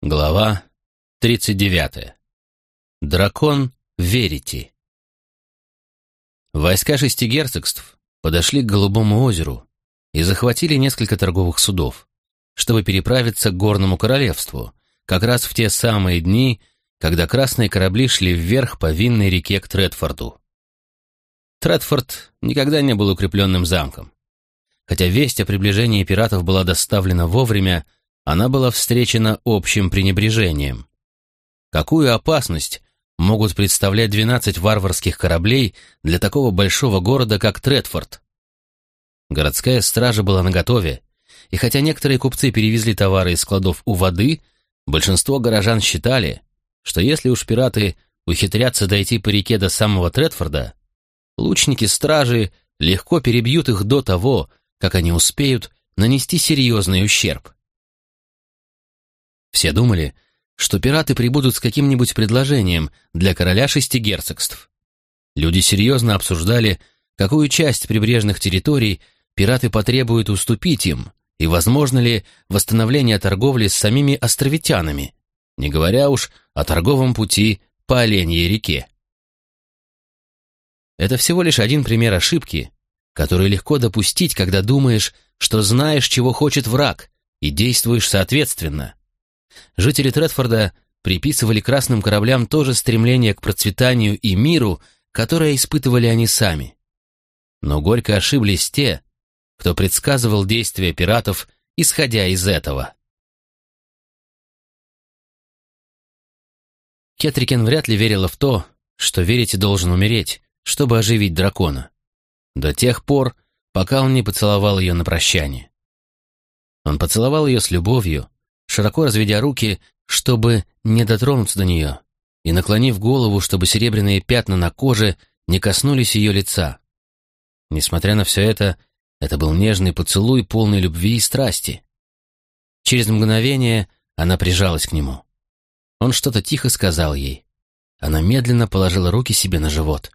Глава 39. Дракон Верити. Войска шести герцогств подошли к Голубому озеру и захватили несколько торговых судов, чтобы переправиться к Горному Королевству, как раз в те самые дни, когда красные корабли шли вверх по винной реке к Тредфорду. Тредфорд никогда не был укрепленным замком. Хотя весть о приближении пиратов была доставлена вовремя, она была встречена общим пренебрежением. Какую опасность могут представлять 12 варварских кораблей для такого большого города, как Тредфорд? Городская стража была наготове, и хотя некоторые купцы перевезли товары из складов у воды, большинство горожан считали, что если уж пираты ухитрятся дойти по реке до самого Тредфорда, лучники стражи легко перебьют их до того, как они успеют нанести серьезный ущерб. Все думали, что пираты прибудут с каким-нибудь предложением для короля шести герцогств. Люди серьезно обсуждали, какую часть прибрежных территорий пираты потребуют уступить им, и возможно ли восстановление торговли с самими островитянами, не говоря уж о торговом пути по Оленьей реке. Это всего лишь один пример ошибки, которую легко допустить, когда думаешь, что знаешь, чего хочет враг, и действуешь соответственно. Жители Тредфорда приписывали красным кораблям то же стремление к процветанию и миру, которое испытывали они сами. Но горько ошиблись те, кто предсказывал действия пиратов, исходя из этого. Кетрикен вряд ли верила в то, что верить должен умереть, чтобы оживить дракона. До тех пор, пока он не поцеловал ее на прощание. Он поцеловал ее с любовью, широко разведя руки, чтобы не дотронуться до нее, и наклонив голову, чтобы серебряные пятна на коже не коснулись ее лица. Несмотря на все это, это был нежный поцелуй, полный любви и страсти. Через мгновение она прижалась к нему. Он что-то тихо сказал ей. Она медленно положила руки себе на живот.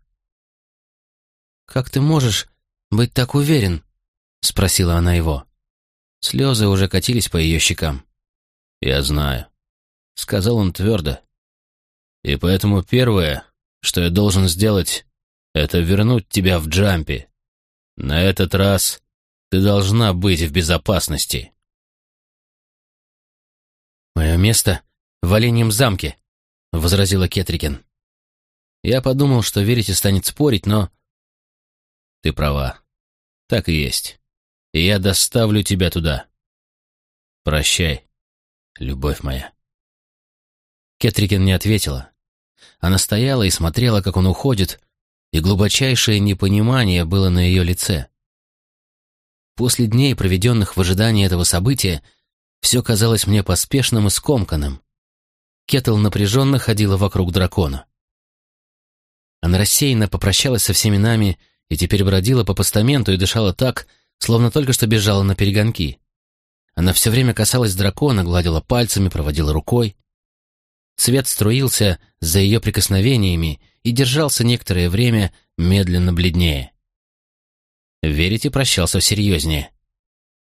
«Как ты можешь быть так уверен?» — спросила она его. Слезы уже катились по ее щекам. «Я знаю», — сказал он твердо. «И поэтому первое, что я должен сделать, это вернуть тебя в джампе. На этот раз ты должна быть в безопасности». «Мое место в Оленьем замке», — возразила Кетрикен. Я подумал, что верите станет спорить, но... Ты права. Так и есть. И я доставлю тебя туда. Прощай любовь моя». Кетрикен не ответила. Она стояла и смотрела, как он уходит, и глубочайшее непонимание было на ее лице. После дней, проведенных в ожидании этого события, все казалось мне поспешным и скомканным. Кетл напряженно ходила вокруг дракона. Она рассеянно попрощалась со всеми нами и теперь бродила по постаменту и дышала так, словно только что бежала на перегонки. Она все время касалась дракона, гладила пальцами, проводила рукой. Свет струился за ее прикосновениями и держался некоторое время медленно бледнее. Верите прощался серьезнее.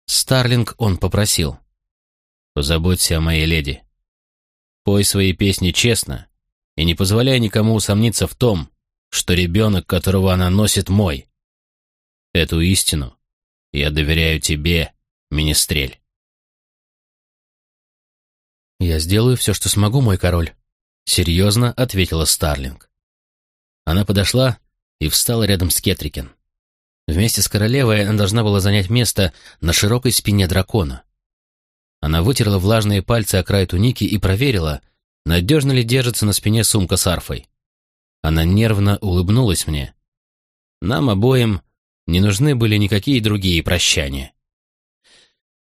Старлинг он попросил. «Позаботься о моей леди. Пой свои песни честно и не позволяй никому усомниться в том, что ребенок, которого она носит, мой. Эту истину я доверяю тебе, Министрель». «Я сделаю все, что смогу, мой король», — серьезно ответила Старлинг. Она подошла и встала рядом с Кетрикен. Вместе с королевой она должна была занять место на широкой спине дракона. Она вытерла влажные пальцы о край туники и проверила, надежно ли держится на спине сумка с арфой. Она нервно улыбнулась мне. Нам обоим не нужны были никакие другие прощания.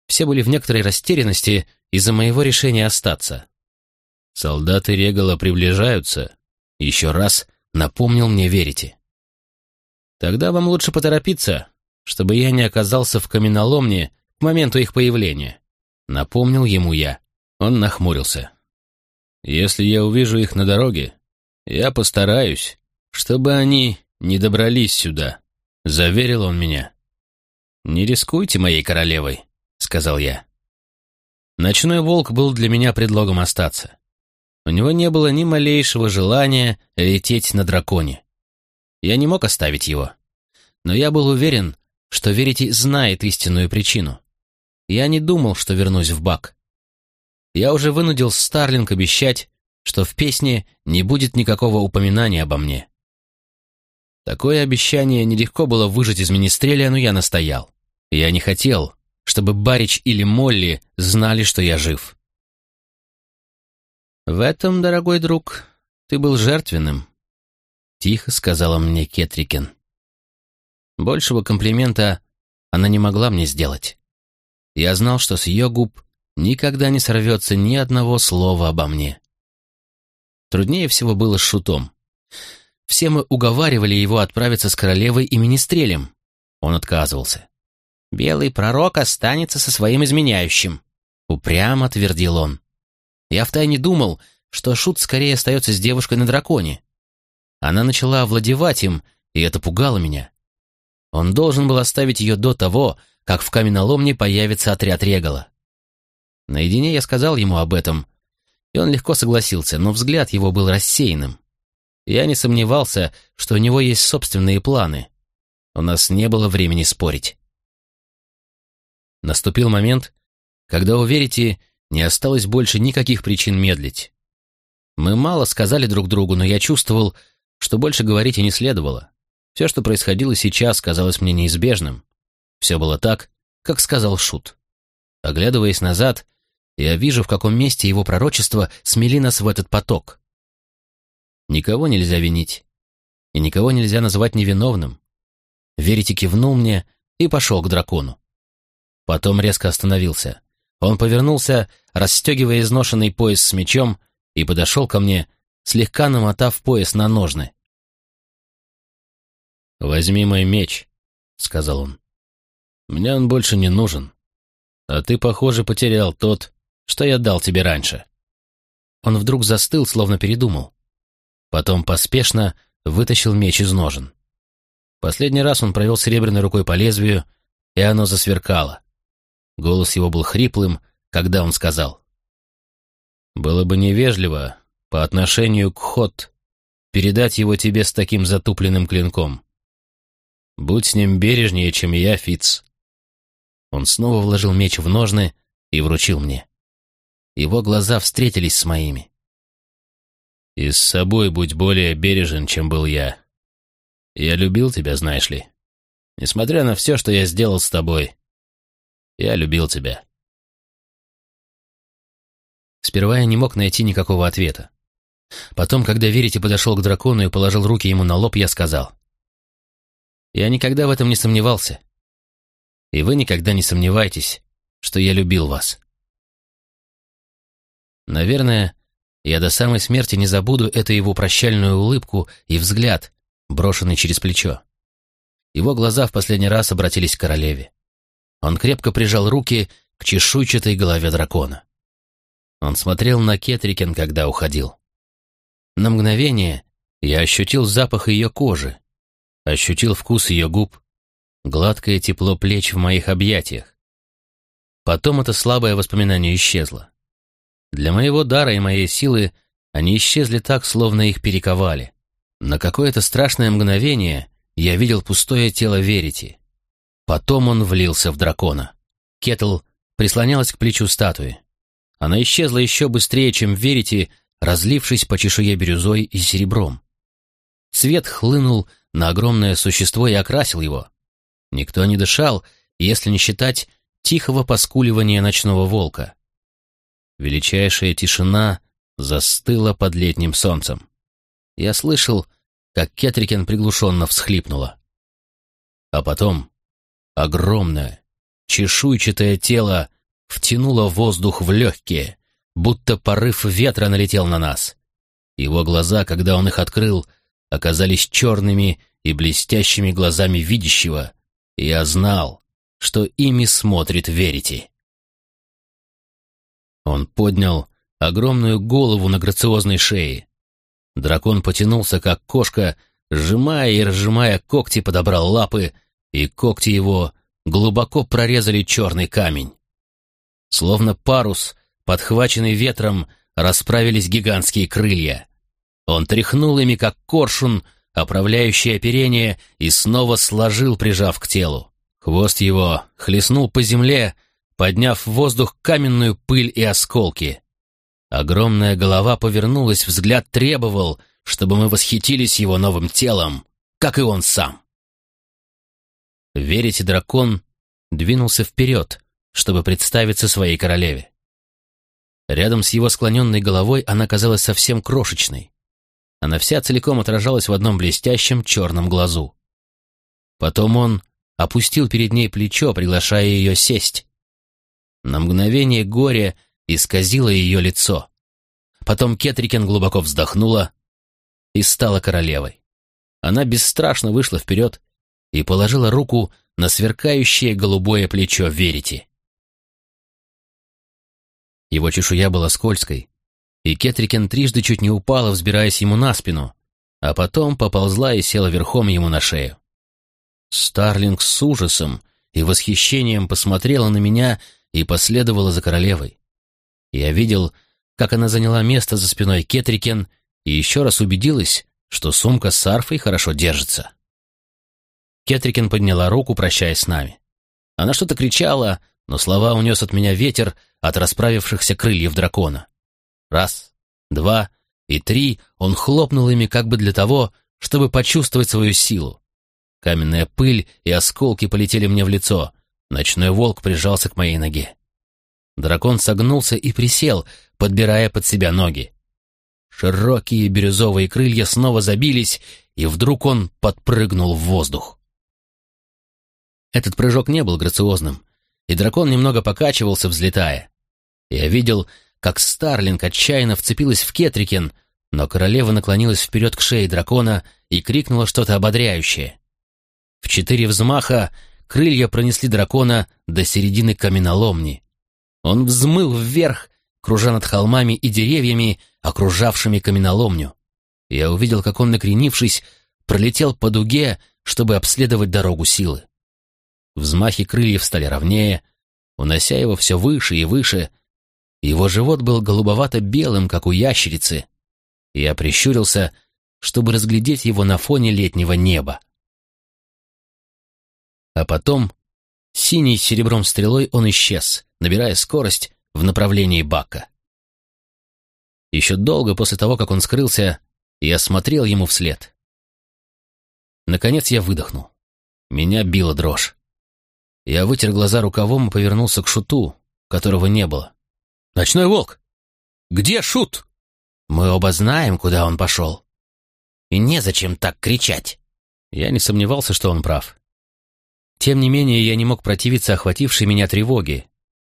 Все были в некоторой растерянности из-за моего решения остаться. Солдаты Регала приближаются. Еще раз напомнил мне верите. Тогда вам лучше поторопиться, чтобы я не оказался в каменоломне к моменту их появления. Напомнил ему я. Он нахмурился. Если я увижу их на дороге, я постараюсь, чтобы они не добрались сюда. Заверил он меня. «Не рискуйте моей королевой», — сказал я. Ночной волк был для меня предлогом остаться. У него не было ни малейшего желания лететь на драконе. Я не мог оставить его. Но я был уверен, что Верити знает истинную причину. Я не думал, что вернусь в бак. Я уже вынудил Старлинг обещать, что в песне не будет никакого упоминания обо мне. Такое обещание нелегко было выжать из министреля, но я настоял. Я не хотел, чтобы Барич или Молли знали, что я жив. «В этом, дорогой друг, ты был жертвенным», — тихо сказала мне Кетрикен. Большего комплимента она не могла мне сделать. Я знал, что с ее губ никогда не сорвется ни одного слова обо мне. Труднее всего было с Шутом. Все мы уговаривали его отправиться с королевой и министрелем. Он отказывался. «Белый пророк останется со своим изменяющим», — упрямо твердил он. Я втайне думал, что Шут скорее остается с девушкой на драконе. Она начала овладевать им, и это пугало меня. Он должен был оставить ее до того, как в каменоломне появится отряд Регала. Наедине я сказал ему об этом, и он легко согласился, но взгляд его был рассеянным. Я не сомневался, что у него есть собственные планы. У нас не было времени спорить. Наступил момент, когда у Верити не осталось больше никаких причин медлить. Мы мало сказали друг другу, но я чувствовал, что больше говорить и не следовало. Все, что происходило сейчас, казалось мне неизбежным. Все было так, как сказал Шут. Оглядываясь назад, я вижу, в каком месте его пророчество смели нас в этот поток. Никого нельзя винить, и никого нельзя называть невиновным. Верите кивнул мне и пошел к дракону. Потом резко остановился. Он повернулся, расстегивая изношенный пояс с мечом, и подошел ко мне, слегка намотав пояс на ножны. «Возьми мой меч», — сказал он. «Мне он больше не нужен. А ты, похоже, потерял тот, что я дал тебе раньше». Он вдруг застыл, словно передумал. Потом поспешно вытащил меч из ножен. Последний раз он провел серебряной рукой по лезвию, и оно засверкало. Голос его был хриплым, когда он сказал. «Было бы невежливо по отношению к Хот передать его тебе с таким затупленным клинком. Будь с ним бережнее, чем я, Фиц. Он снова вложил меч в ножны и вручил мне. Его глаза встретились с моими. «И с собой будь более бережен, чем был я. Я любил тебя, знаешь ли. Несмотря на все, что я сделал с тобой, я любил тебя». Сперва я не мог найти никакого ответа. Потом, когда Верите подошел к дракону и положил руки ему на лоб, я сказал. «Я никогда в этом не сомневался. И вы никогда не сомневайтесь, что я любил вас». Наверное, я до самой смерти не забуду эту его прощальную улыбку и взгляд, брошенный через плечо. Его глаза в последний раз обратились к королеве. Он крепко прижал руки к чешуйчатой голове дракона. Он смотрел на Кетрикен, когда уходил. На мгновение я ощутил запах ее кожи, ощутил вкус ее губ, гладкое тепло плеч в моих объятиях. Потом это слабое воспоминание исчезло. Для моего дара и моей силы они исчезли так, словно их перековали. На какое-то страшное мгновение я видел пустое тело Верити. Потом он влился в дракона. Кетл прислонялась к плечу статуи. Она исчезла еще быстрее, чем Верити, разлившись по чешуе бирюзой и серебром. Свет хлынул на огромное существо и окрасил его. Никто не дышал, если не считать тихого поскуливания ночного волка. Величайшая тишина застыла под летним солнцем. Я слышал, как Кетрикен приглушенно всхлипнула. А потом огромное, чешуйчатое тело втянуло воздух в легкие, будто порыв ветра налетел на нас. Его глаза, когда он их открыл, оказались черными и блестящими глазами видящего, и я знал, что ими смотрит Верити. Он поднял огромную голову на грациозной шее. Дракон потянулся, как кошка, сжимая и разжимая когти, подобрал лапы, и когти его глубоко прорезали черный камень. Словно парус, подхваченный ветром, расправились гигантские крылья. Он тряхнул ими, как коршун, оправляющий оперение, и снова сложил, прижав к телу. Хвост его хлестнул по земле, подняв в воздух каменную пыль и осколки. Огромная голова повернулась, взгляд требовал, чтобы мы восхитились его новым телом, как и он сам. Верите, дракон двинулся вперед, чтобы представиться своей королеве. Рядом с его склоненной головой она казалась совсем крошечной. Она вся целиком отражалась в одном блестящем черном глазу. Потом он опустил перед ней плечо, приглашая ее сесть. На мгновение горе исказило ее лицо. Потом Кетрикен глубоко вздохнула и стала королевой. Она бесстрашно вышла вперед и положила руку на сверкающее голубое плечо Верити. Его чешуя была скользкой, и Кетрикен трижды чуть не упала, взбираясь ему на спину, а потом поползла и села верхом ему на шею. Старлинг с ужасом и восхищением посмотрела на меня и последовала за королевой. Я видел, как она заняла место за спиной Кетрикен и еще раз убедилась, что сумка с арфой хорошо держится. Кетрикен подняла руку, прощаясь с нами. Она что-то кричала, но слова унес от меня ветер от расправившихся крыльев дракона. Раз, два и три он хлопнул ими как бы для того, чтобы почувствовать свою силу. Каменная пыль и осколки полетели мне в лицо. Ночной волк прижался к моей ноге. Дракон согнулся и присел, подбирая под себя ноги. Широкие бирюзовые крылья снова забились, и вдруг он подпрыгнул в воздух. Этот прыжок не был грациозным, и дракон немного покачивался, взлетая. Я видел, как Старлинг отчаянно вцепилась в Кетрикен, но королева наклонилась вперед к шее дракона и крикнула что-то ободряющее. В четыре взмаха крылья пронесли дракона до середины каменоломни. Он взмыл вверх, кружа над холмами и деревьями, окружавшими каменоломню. Я увидел, как он, накренившись, пролетел по дуге, чтобы обследовать дорогу силы. Взмахи крыльев стали ровнее, унося его все выше и выше, его живот был голубовато-белым, как у ящерицы. Я прищурился, чтобы разглядеть его на фоне летнего неба. А потом, синий с серебром стрелой, он исчез, набирая скорость в направлении Бака. Еще долго после того, как он скрылся, я смотрел ему вслед. Наконец я выдохнул. Меня била дрожь. Я вытер глаза рукавом и повернулся к Шуту, которого не было. «Ночной волк! Где Шут?» «Мы оба знаем, куда он пошел. И незачем так кричать!» Я не сомневался, что он прав. Тем не менее, я не мог противиться охватившей меня тревоге.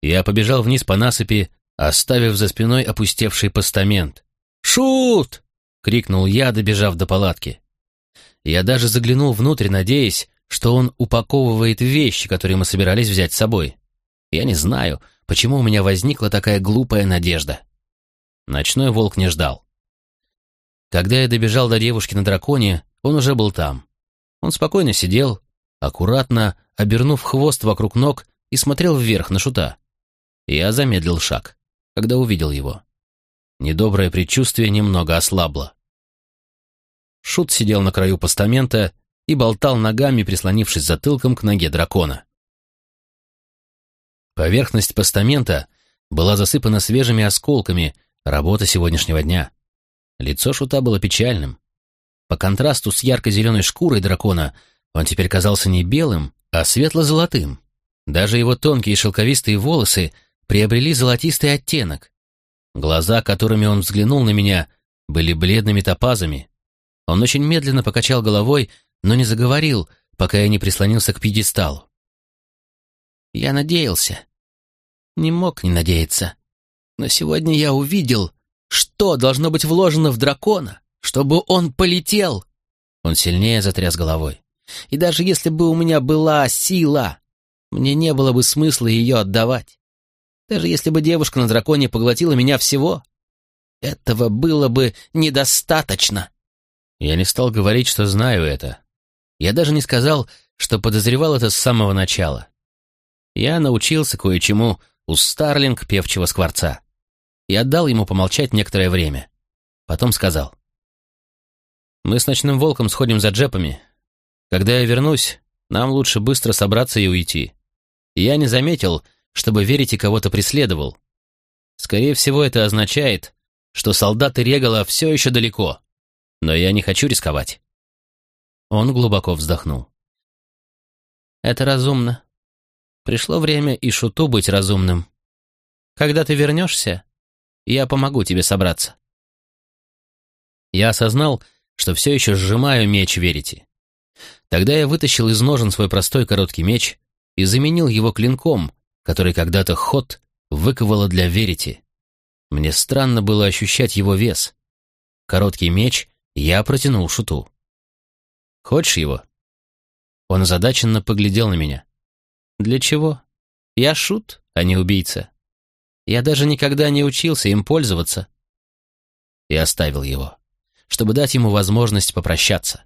Я побежал вниз по насыпи, оставив за спиной опустевший постамент. «Шут!» — крикнул я, добежав до палатки. Я даже заглянул внутрь, надеясь, что он упаковывает вещи, которые мы собирались взять с собой. Я не знаю, почему у меня возникла такая глупая надежда. Ночной волк не ждал. Когда я добежал до девушки на драконе, он уже был там. Он спокойно сидел, аккуратно обернув хвост вокруг ног и смотрел вверх на шута. Я замедлил шаг, когда увидел его. Недоброе предчувствие немного ослабло. Шут сидел на краю постамента и болтал ногами, прислонившись затылком к ноге дракона. Поверхность постамента была засыпана свежими осколками, работа сегодняшнего дня. Лицо шута было печальным. По контрасту с ярко-зеленой шкурой дракона он теперь казался не белым, а светло-золотым. Даже его тонкие шелковистые волосы приобрели золотистый оттенок. Глаза, которыми он взглянул на меня, были бледными топазами. Он очень медленно покачал головой, но не заговорил, пока я не прислонился к пьедесталу. Я надеялся. Не мог не надеяться. Но сегодня я увидел, что должно быть вложено в дракона, чтобы он полетел. Он сильнее затряс головой. И даже если бы у меня была сила, мне не было бы смысла ее отдавать. Даже если бы девушка на драконе поглотила меня всего, этого было бы недостаточно. Я не стал говорить, что знаю это. Я даже не сказал, что подозревал это с самого начала. Я научился кое-чему у Старлинг певчего скворца. И отдал ему помолчать некоторое время. Потом сказал. «Мы с ночным волком сходим за джепами. Когда я вернусь, нам лучше быстро собраться и уйти. Я не заметил, чтобы Верите кого-то преследовал. Скорее всего, это означает, что солдаты Регала все еще далеко. Но я не хочу рисковать. Он глубоко вздохнул. Это разумно. Пришло время и Шуту быть разумным. Когда ты вернешься, я помогу тебе собраться. Я осознал, что все еще сжимаю меч Верите. Тогда я вытащил из ножен свой простой короткий меч и заменил его клинком, который когда-то ход выковала для Верити. Мне странно было ощущать его вес. Короткий меч я протянул шуту. «Хочешь его?» Он озадаченно поглядел на меня. «Для чего? Я шут, а не убийца. Я даже никогда не учился им пользоваться». И оставил его, чтобы дать ему возможность попрощаться.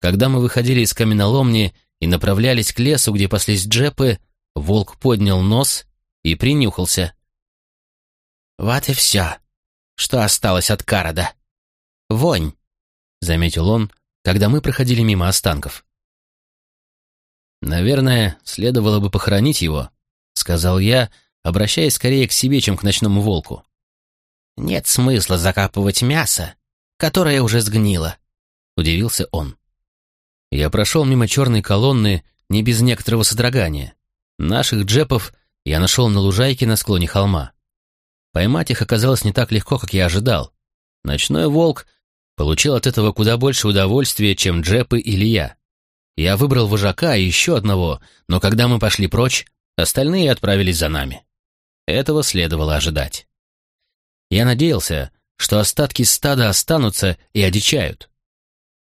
Когда мы выходили из каменоломни и направлялись к лесу, где паслись джепы, волк поднял нос и принюхался. «Вот и все, что осталось от Карада. Вонь», — заметил он, когда мы проходили мимо останков. «Наверное, следовало бы похоронить его», — сказал я, обращаясь скорее к себе, чем к ночному волку. «Нет смысла закапывать мясо, которое уже сгнило», — удивился он. Я прошел мимо черной колонны не без некоторого содрогания. Наших джепов я нашел на лужайке на склоне холма. Поймать их оказалось не так легко, как я ожидал. Ночной волк получил от этого куда больше удовольствия, чем джепы или я. Я выбрал вожака и еще одного, но когда мы пошли прочь, остальные отправились за нами. Этого следовало ожидать. Я надеялся, что остатки стада останутся и одичают.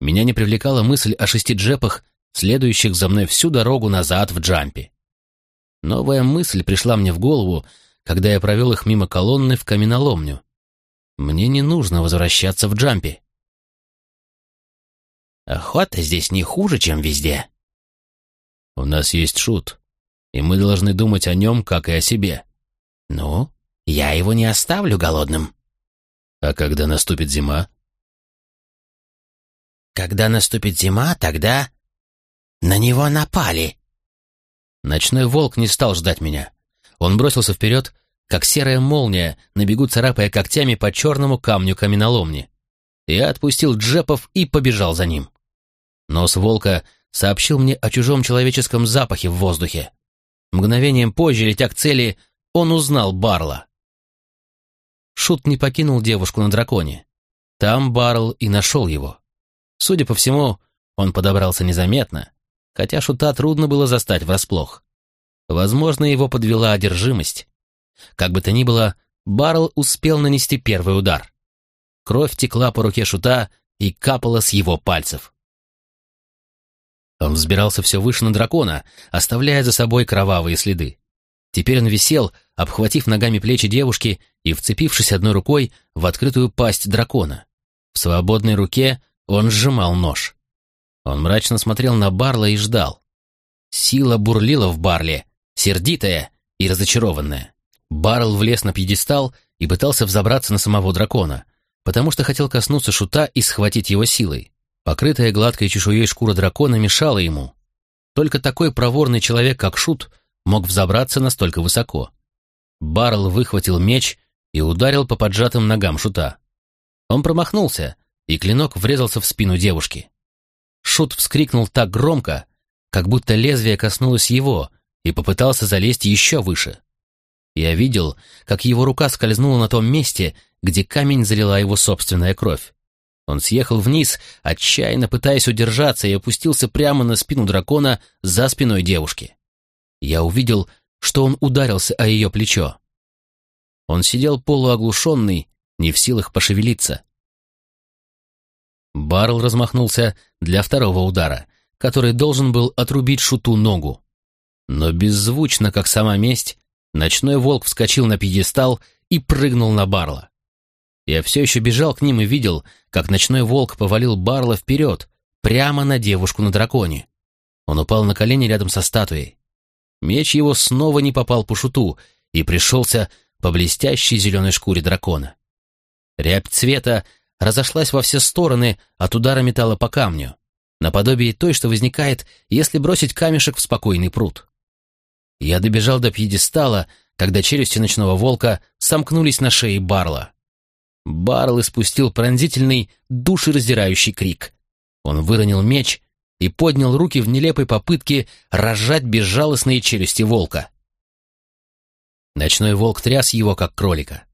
Меня не привлекала мысль о шести джепах, следующих за мной всю дорогу назад в джампе. Новая мысль пришла мне в голову, когда я провел их мимо колонны в каменоломню. Мне не нужно возвращаться в джампе. Охота здесь не хуже, чем везде. У нас есть шут, и мы должны думать о нем, как и о себе. Ну, я его не оставлю голодным. А когда наступит зима? Когда наступит зима, тогда... На него напали. Ночной волк не стал ждать меня. Он бросился вперед, как серая молния, на бегу царапая когтями по черному камню каменоломни. Я отпустил джепов и побежал за ним. Нос волка сообщил мне о чужом человеческом запахе в воздухе. Мгновением позже, летя к цели, он узнал Барла. Шут не покинул девушку на драконе. Там Барл и нашел его. Судя по всему, он подобрался незаметно, хотя шута трудно было застать врасплох. Возможно, его подвела одержимость. Как бы то ни было, Барл успел нанести первый удар. Кровь текла по руке шута и капала с его пальцев. Он взбирался все выше на дракона, оставляя за собой кровавые следы. Теперь он висел, обхватив ногами плечи девушки и вцепившись одной рукой в открытую пасть дракона. В свободной руке он сжимал нож. Он мрачно смотрел на Барла и ждал. Сила бурлила в Барле, сердитая и разочарованная. Барл влез на пьедестал и пытался взобраться на самого дракона, потому что хотел коснуться шута и схватить его силой. Покрытая гладкой чешуей шкура дракона мешала ему. Только такой проворный человек, как Шут, мог взобраться настолько высоко. Барл выхватил меч и ударил по поджатым ногам Шута. Он промахнулся, и клинок врезался в спину девушки. Шут вскрикнул так громко, как будто лезвие коснулось его, и попытался залезть еще выше. Я видел, как его рука скользнула на том месте, где камень залила его собственная кровь. Он съехал вниз, отчаянно пытаясь удержаться, и опустился прямо на спину дракона за спиной девушки. Я увидел, что он ударился о ее плечо. Он сидел полуоглушенный, не в силах пошевелиться. Барл размахнулся для второго удара, который должен был отрубить шуту ногу. Но беззвучно, как сама месть, ночной волк вскочил на пьедестал и прыгнул на Барла. Я все еще бежал к ним и видел, как ночной волк повалил Барла вперед, прямо на девушку на драконе. Он упал на колени рядом со статуей. Меч его снова не попал по шуту, и пришелся по блестящей зеленой шкуре дракона. Рябь цвета разошлась во все стороны от удара металла по камню, наподобие той, что возникает, если бросить камешек в спокойный пруд. Я добежал до пьедестала, когда челюсти ночного волка сомкнулись на шее Барла. Барл испустил пронзительный, душераздирающий крик. Он выронил меч и поднял руки в нелепой попытке разжать безжалостные челюсти волка. Ночной волк тряс его, как кролика.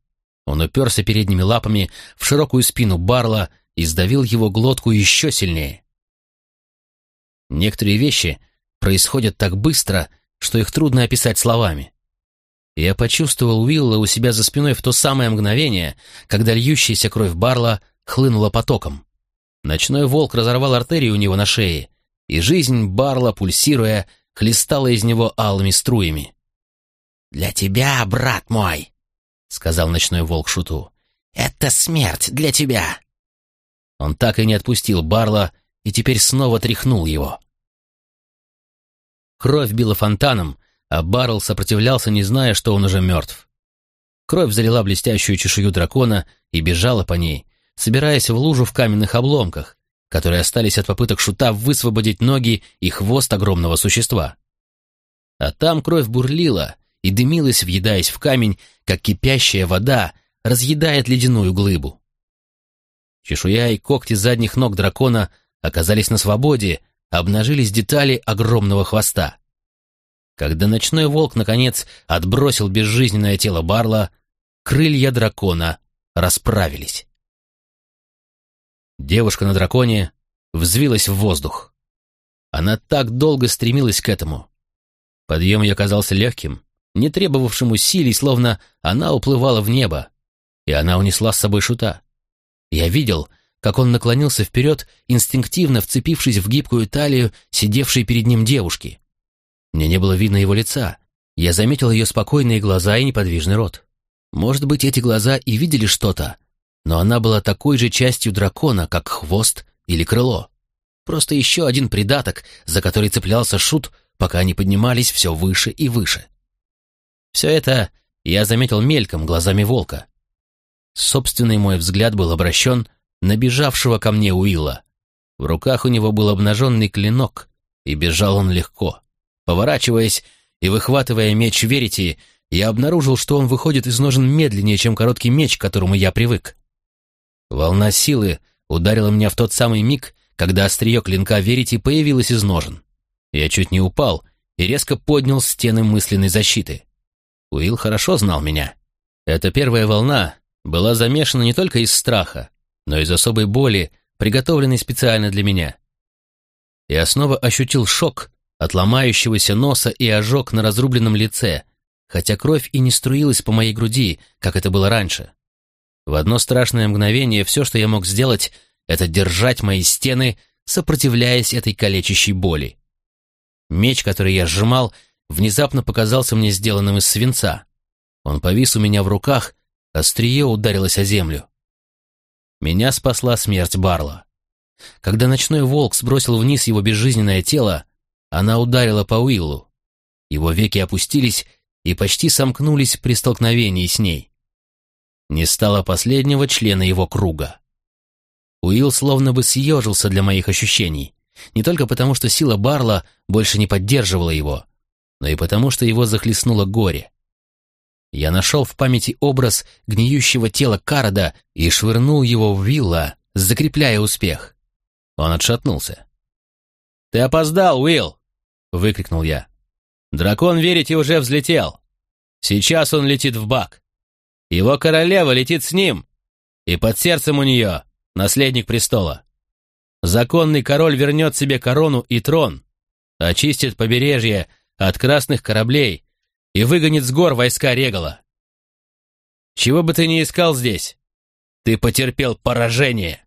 Он уперся передними лапами в широкую спину Барла и сдавил его глотку еще сильнее. Некоторые вещи происходят так быстро, что их трудно описать словами. Я почувствовал Уилла у себя за спиной в то самое мгновение, когда льющаяся кровь Барла хлынула потоком. Ночной волк разорвал артерию у него на шее, и жизнь Барла, пульсируя, хлестала из него алыми струями. «Для тебя, брат мой!» — сказал ночной волк шуту. «Это смерть для тебя!» Он так и не отпустил Барла и теперь снова тряхнул его. Кровь била фонтаном, а Барл сопротивлялся, не зная, что он уже мертв. Кровь залила блестящую чешую дракона и бежала по ней, собираясь в лужу в каменных обломках, которые остались от попыток шута высвободить ноги и хвост огромного существа. А там кровь бурлила и дымилась, въедаясь в камень, как кипящая вода разъедает ледяную глыбу. Чешуя и когти задних ног дракона оказались на свободе, обнажились детали огромного хвоста. Когда ночной волк, наконец, отбросил безжизненное тело Барла, крылья дракона расправились. Девушка на драконе взвилась в воздух. Она так долго стремилась к этому. Подъем ее казался легким, не требовавшим усилий, словно она уплывала в небо, и она унесла с собой шута. Я видел, как он наклонился вперед, инстинктивно вцепившись в гибкую талию сидевшей перед ним девушки. Мне не было видно его лица. Я заметил ее спокойные глаза и неподвижный рот. Может быть, эти глаза и видели что-то, но она была такой же частью дракона, как хвост или крыло. Просто еще один придаток, за который цеплялся шут, пока они поднимались все выше и выше. Все это я заметил мельком глазами волка. Собственный мой взгляд был обращен на бежавшего ко мне Уилла. В руках у него был обнаженный клинок, и бежал он легко. Поворачиваясь и выхватывая меч Верити, я обнаружил, что он выходит из ножен медленнее, чем короткий меч, к которому я привык. Волна силы ударила меня в тот самый миг, когда острие клинка Верити появилось из ножен. Я чуть не упал и резко поднял стены мысленной защиты. Уилл хорошо знал меня. Эта первая волна была замешана не только из страха, но из особой боли, приготовленной специально для меня. Я снова ощутил шок от ломающегося носа и ожог на разрубленном лице, хотя кровь и не струилась по моей груди, как это было раньше. В одно страшное мгновение все, что я мог сделать, это держать мои стены, сопротивляясь этой калечащей боли. Меч, который я сжимал, внезапно показался мне сделанным из свинца. Он повис у меня в руках, острие ударилось о землю. Меня спасла смерть Барла. Когда ночной волк сбросил вниз его безжизненное тело, она ударила по Уиллу. Его веки опустились и почти сомкнулись при столкновении с ней не стало последнего члена его круга. Уилл словно бы съежился для моих ощущений, не только потому, что сила Барла больше не поддерживала его, но и потому, что его захлестнуло горе. Я нашел в памяти образ гниющего тела Карада и швырнул его в Вилла, закрепляя успех. Он отшатнулся. «Ты опоздал, Уилл!» — выкрикнул я. «Дракон, верите, уже взлетел. Сейчас он летит в бак. Его королева летит с ним, и под сердцем у нее наследник престола. Законный король вернет себе корону и трон, очистит побережье от красных кораблей и выгонит с гор войска Регала. Чего бы ты ни искал здесь, ты потерпел поражение.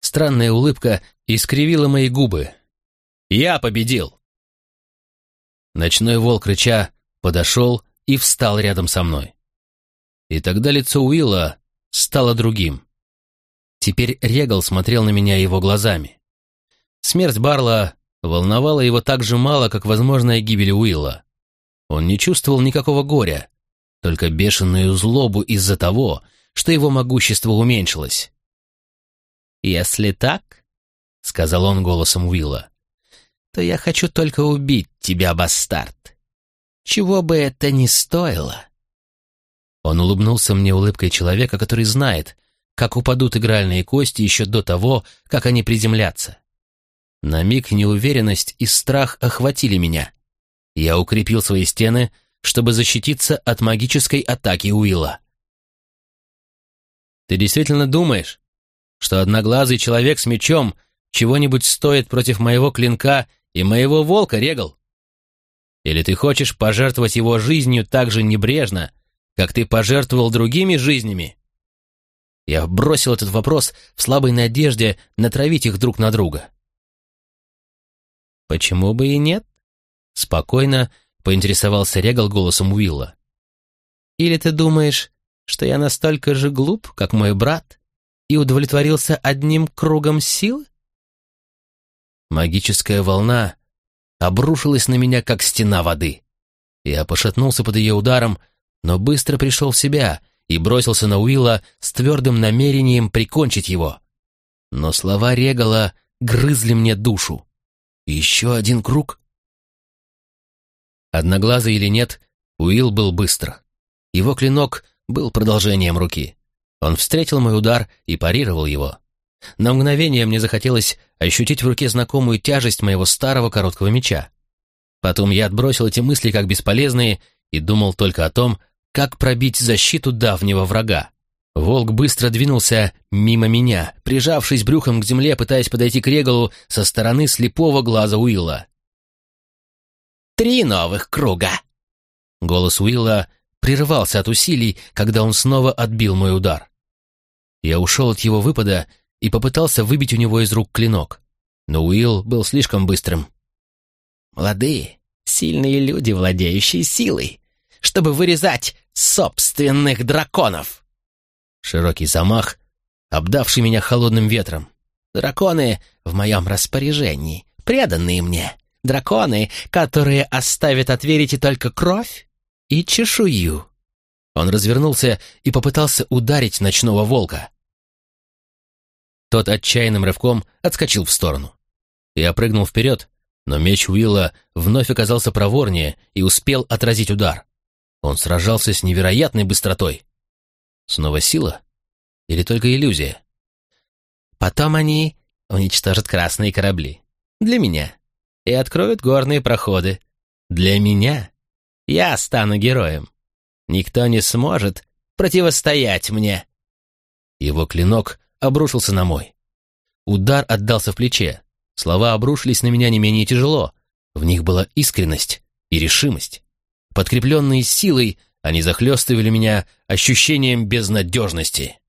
Странная улыбка искривила мои губы. Я победил. Ночной волк рыча подошел и встал рядом со мной. И тогда лицо Уилла стало другим. Теперь Регал смотрел на меня его глазами. Смерть Барла волновала его так же мало, как возможная гибель Уилла. Он не чувствовал никакого горя, только бешеную злобу из-за того, что его могущество уменьшилось. «Если так, — сказал он голосом Уилла, — то я хочу только убить тебя, бастард. Чего бы это ни стоило». Он улыбнулся мне улыбкой человека, который знает, как упадут игральные кости еще до того, как они приземлятся. На миг неуверенность и страх охватили меня. Я укрепил свои стены, чтобы защититься от магической атаки Уилла. «Ты действительно думаешь, что одноглазый человек с мечом чего-нибудь стоит против моего клинка и моего волка, Регал? Или ты хочешь пожертвовать его жизнью так же небрежно, как ты пожертвовал другими жизнями?» Я бросил этот вопрос в слабой надежде натравить их друг на друга. «Почему бы и нет?» Спокойно поинтересовался Регал голосом Уилла. «Или ты думаешь, что я настолько же глуп, как мой брат, и удовлетворился одним кругом силы?» Магическая волна обрушилась на меня, как стена воды. Я пошатнулся под ее ударом, но быстро пришел в себя и бросился на Уилла с твердым намерением прикончить его. Но слова Регала грызли мне душу. Еще один круг? Одноглазый или нет, Уилл был быстро. Его клинок был продолжением руки. Он встретил мой удар и парировал его. На мгновение мне захотелось ощутить в руке знакомую тяжесть моего старого короткого меча. Потом я отбросил эти мысли как бесполезные и думал только о том, как пробить защиту давнего врага. Волк быстро двинулся мимо меня, прижавшись брюхом к земле, пытаясь подойти к Регалу со стороны слепого глаза Уилла. «Три новых круга!» Голос Уилла прерывался от усилий, когда он снова отбил мой удар. Я ушел от его выпада и попытался выбить у него из рук клинок, но Уилл был слишком быстрым. «Молодые, сильные люди, владеющие силой, чтобы вырезать собственных драконов!» Широкий замах, обдавший меня холодным ветром. «Драконы в моем распоряжении, преданные мне. Драконы, которые оставят от верите только кровь и чешую». Он развернулся и попытался ударить ночного волка. Тот отчаянным рывком отскочил в сторону. Я прыгнул вперед, но меч Уилла вновь оказался проворнее и успел отразить удар. Он сражался с невероятной быстротой. Снова сила? Или только иллюзия? Потом они уничтожат красные корабли. Для меня. И откроют горные проходы. Для меня. Я стану героем. Никто не сможет противостоять мне. Его клинок обрушился на мой. Удар отдался в плече. Слова обрушились на меня не менее тяжело. В них была искренность и решимость. Подкрепленные силой, они захлестывали меня ощущением безнадежности.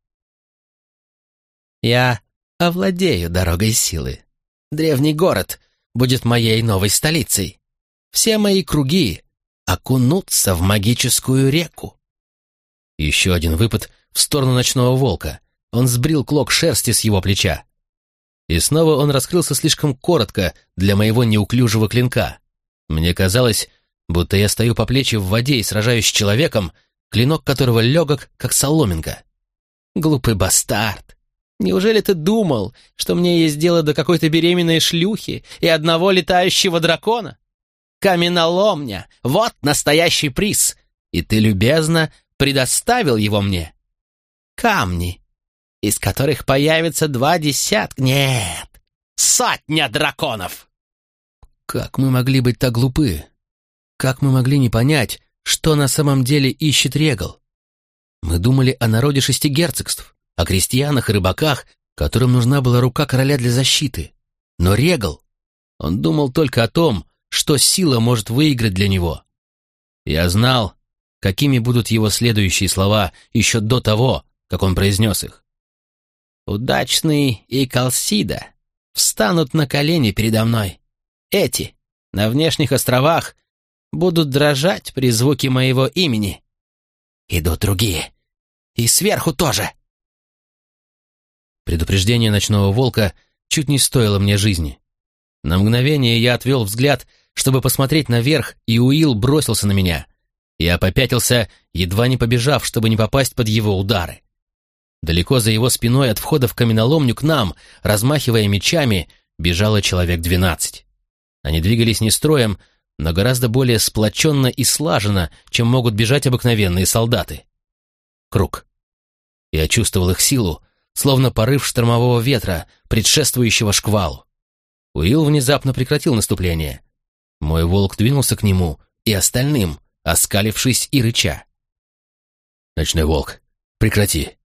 «Я овладею дорогой силы. Древний город будет моей новой столицей. Все мои круги окунутся в магическую реку». Еще один выпад в сторону ночного волка. Он сбрил клок шерсти с его плеча. И снова он раскрылся слишком коротко для моего неуклюжего клинка. Мне казалось, будто я стою по плечи в воде и сражаюсь с человеком, клинок которого легок, как соломинка. Глупый бастард! Неужели ты думал, что мне есть дело до какой-то беременной шлюхи и одного летающего дракона? Каменоломня — вот настоящий приз, и ты любезно предоставил его мне. Камни, из которых появится два десятка, нет, сотня драконов. Как мы могли быть так глупы? Как мы могли не понять, что на самом деле ищет Регал? Мы думали о народе шести герцогств, о крестьянах и рыбаках, которым нужна была рука короля для защиты. Но Регал, он думал только о том, что сила может выиграть для него. Я знал, какими будут его следующие слова еще до того, как он произнес их. «Удачный и Калсида встанут на колени передо мной. Эти, на внешних островах, будут дрожать при звуке моего имени. Идут другие. И сверху тоже. Предупреждение ночного волка чуть не стоило мне жизни. На мгновение я отвел взгляд, чтобы посмотреть наверх, и Уилл бросился на меня. Я попятился, едва не побежав, чтобы не попасть под его удары. Далеко за его спиной от входа в каменоломню к нам, размахивая мечами, бежало человек двенадцать. Они двигались не строем, но гораздо более сплоченно и слаженно, чем могут бежать обыкновенные солдаты. Круг. Я чувствовал их силу, словно порыв штормового ветра, предшествующего шквалу. Уилл внезапно прекратил наступление. Мой волк двинулся к нему и остальным, оскалившись и рыча. «Ночной волк, прекрати.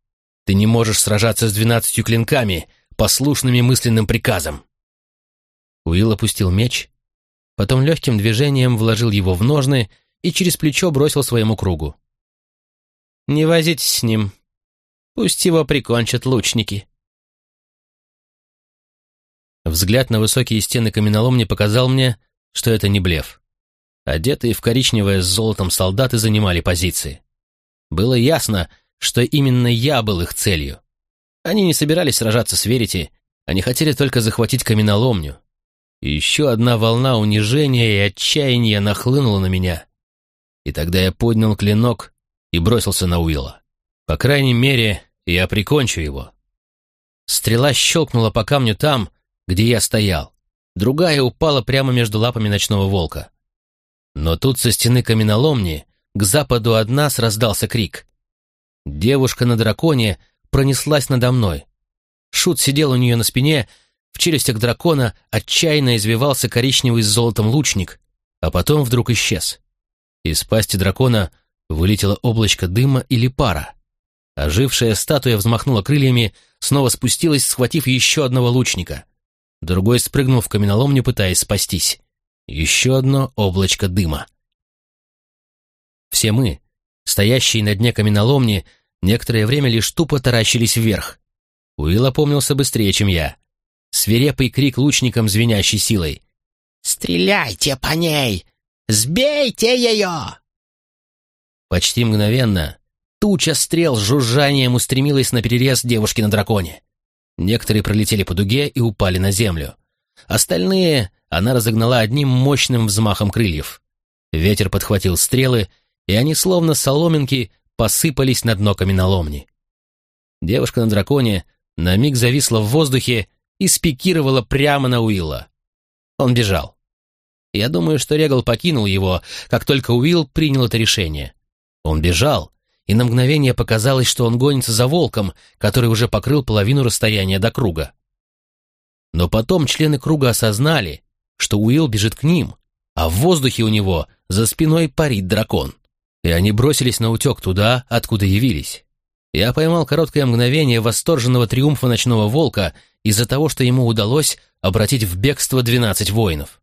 Ты не можешь сражаться с двенадцатью клинками, послушными мысленным приказам». Уилл опустил меч, потом легким движением вложил его в ножны и через плечо бросил своему кругу. «Не возитесь с ним. Пусть его прикончат лучники». Взгляд на высокие стены каменоломни показал мне, что это не блеф. Одетые в коричневое с золотом солдаты занимали позиции. Было ясно, что именно я был их целью. Они не собирались сражаться с Верити, они хотели только захватить каменоломню. И еще одна волна унижения и отчаяния нахлынула на меня. И тогда я поднял клинок и бросился на Уилла. По крайней мере, я прикончу его. Стрела щелкнула по камню там, где я стоял. Другая упала прямо между лапами ночного волка. Но тут со стены каменоломни к западу от нас раздался крик. Девушка на драконе пронеслась надо мной. Шут сидел у нее на спине, в челюстях дракона отчаянно извивался коричневый с золотом лучник, а потом вдруг исчез. Из пасти дракона вылетело облачко дыма или пара. Ожившая статуя взмахнула крыльями, снова спустилась, схватив еще одного лучника. Другой спрыгнул в каменоломню, пытаясь спастись. Еще одно облачко дыма. Все мы, стоящие на дне каменоломни, некоторое время лишь тупо таращились вверх. Уилл опомнился быстрее, чем я. Свирепый крик лучникам, звенящий силой. «Стреляйте по ней! Сбейте ее!» Почти мгновенно туча стрел с жужжанием устремилась на перерез девушки на драконе. Некоторые пролетели по дуге и упали на землю. Остальные она разогнала одним мощным взмахом крыльев. Ветер подхватил стрелы, и они, словно соломинки, посыпались на дно каменоломни. Девушка на драконе на миг зависла в воздухе и спикировала прямо на Уилла. Он бежал. Я думаю, что Регал покинул его, как только Уилл принял это решение. Он бежал, и на мгновение показалось, что он гонится за волком, который уже покрыл половину расстояния до круга. Но потом члены круга осознали, что Уилл бежит к ним, а в воздухе у него за спиной парит дракон. И они бросились на утек туда, откуда явились. Я поймал короткое мгновение восторженного триумфа ночного волка из-за того, что ему удалось обратить в бегство двенадцать воинов.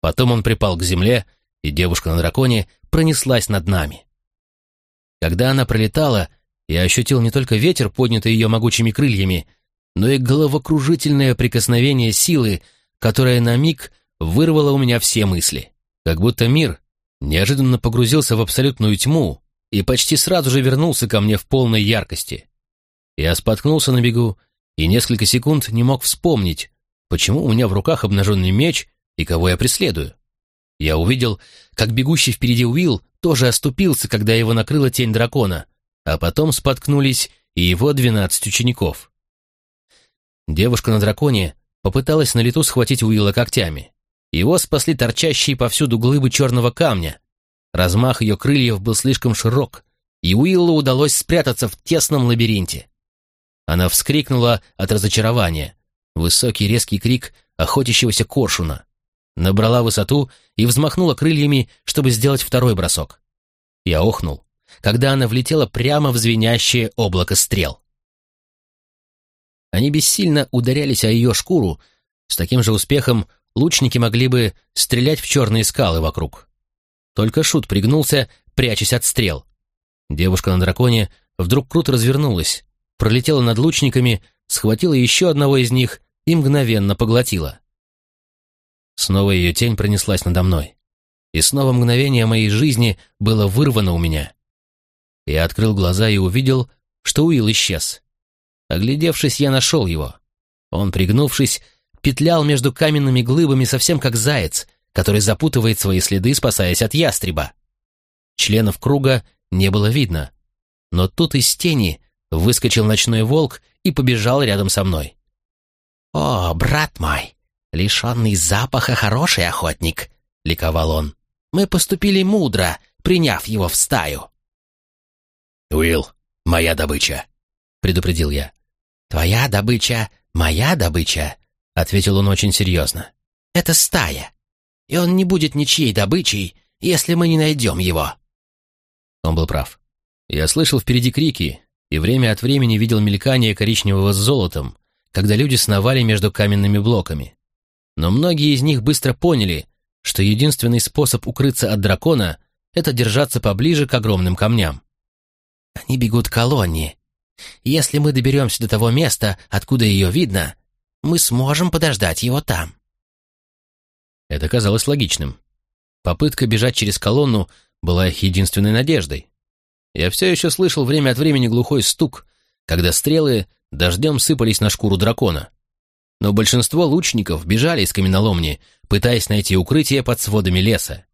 Потом он припал к земле, и девушка на драконе пронеслась над нами. Когда она пролетала, я ощутил не только ветер, поднятый ее могучими крыльями, но и головокружительное прикосновение силы, которое на миг вырвало у меня все мысли. Как будто мир неожиданно погрузился в абсолютную тьму и почти сразу же вернулся ко мне в полной яркости. Я споткнулся на бегу и несколько секунд не мог вспомнить, почему у меня в руках обнаженный меч и кого я преследую. Я увидел, как бегущий впереди Уилл тоже оступился, когда его накрыла тень дракона, а потом споткнулись и его двенадцать учеников. Девушка на драконе попыталась на лету схватить Уилла когтями. Его спасли торчащие повсюду глыбы черного камня. Размах ее крыльев был слишком широк, и Уиллу удалось спрятаться в тесном лабиринте. Она вскрикнула от разочарования. Высокий резкий крик охотящегося коршуна набрала высоту и взмахнула крыльями, чтобы сделать второй бросок. Я охнул, когда она влетела прямо в звенящее облако стрел. Они бессильно ударялись о ее шкуру, с таким же успехом лучники могли бы стрелять в черные скалы вокруг. Только Шут пригнулся, прячась от стрел. Девушка на драконе вдруг круто развернулась, пролетела над лучниками, схватила еще одного из них и мгновенно поглотила. Снова ее тень пронеслась надо мной. И снова мгновение моей жизни было вырвано у меня. Я открыл глаза и увидел, что Уилл исчез. Оглядевшись, я нашел его. Он, пригнувшись, петлял между каменными глыбами совсем как заяц, который запутывает свои следы, спасаясь от ястреба. членов круга не было видно. Но тут из тени выскочил ночной волк и побежал рядом со мной. «О, брат мой, лишенный запаха хороший охотник!» — ликовал он. «Мы поступили мудро, приняв его в стаю». «Уилл, моя добыча», — предупредил я. «Твоя добыча, моя добыча», — ответил он очень серьезно. «Это стая, и он не будет ничьей добычей, если мы не найдем его». Он был прав. Я слышал впереди крики и время от времени видел мелькание коричневого с золотом, когда люди сновали между каменными блоками. Но многие из них быстро поняли, что единственный способ укрыться от дракона — это держаться поближе к огромным камням. «Они бегут к колонне. Если мы доберемся до того места, откуда ее видно, мы сможем подождать его там». Это казалось логичным. Попытка бежать через колонну была их единственной надеждой. Я все еще слышал время от времени глухой стук, когда стрелы дождем сыпались на шкуру дракона. Но большинство лучников бежали из каменоломни, пытаясь найти укрытие под сводами леса.